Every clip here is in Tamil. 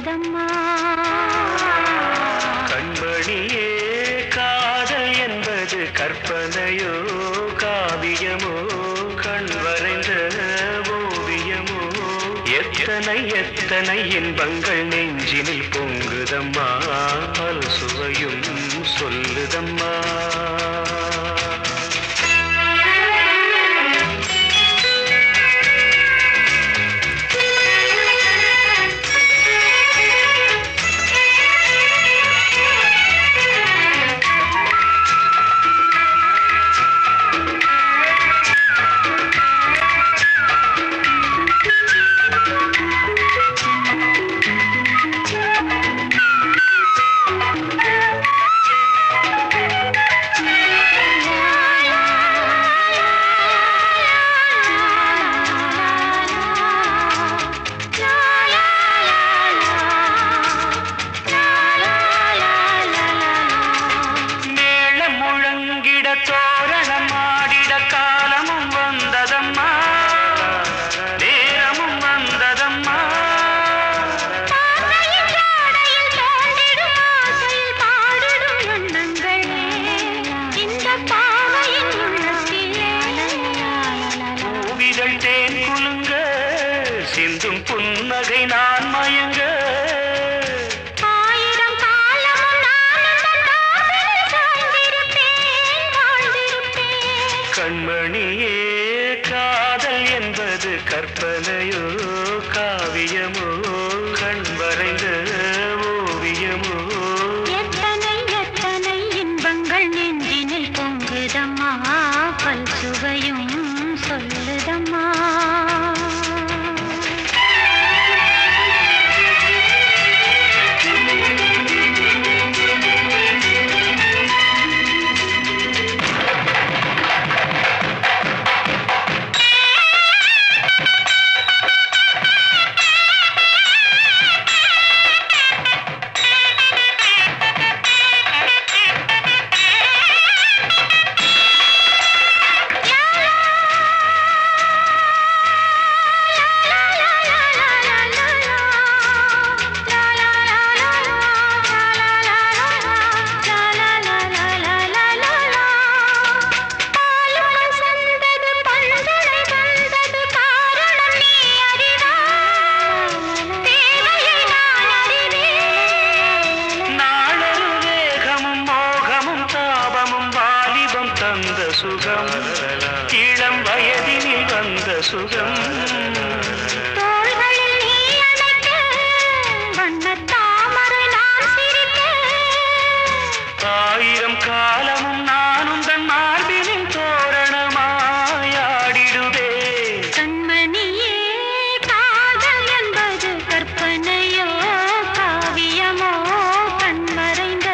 காதம்மா கண்மணியே காதல் என்பது கற்பனையோ காவியமோ கண் வரைந்த ஓவியமோ? எத்தனை எத்தனை இன்பங்கள் நெஞ்சினில் பொங்குதம்மா? பல் சுவையும் சொல்லுதம்மா? கண்மணியே காதல் என்பது கற்பனையோ காவியமோ கண் வரைந்த இளம் வயதினில் வந்த சுகம். ஆயிரம் காலமும் நானும் தன் மார்பினின் தோரணமாயாடிடுவே கண்மணியே காதல் என்பது கற்பனையோ காவியமோ கண்மறைந்த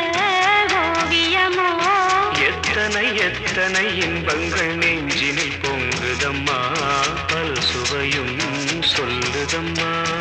ஓவியமோ. எத்தனை எத்தனை இன்பங்கள் சொல்லுதம்மா.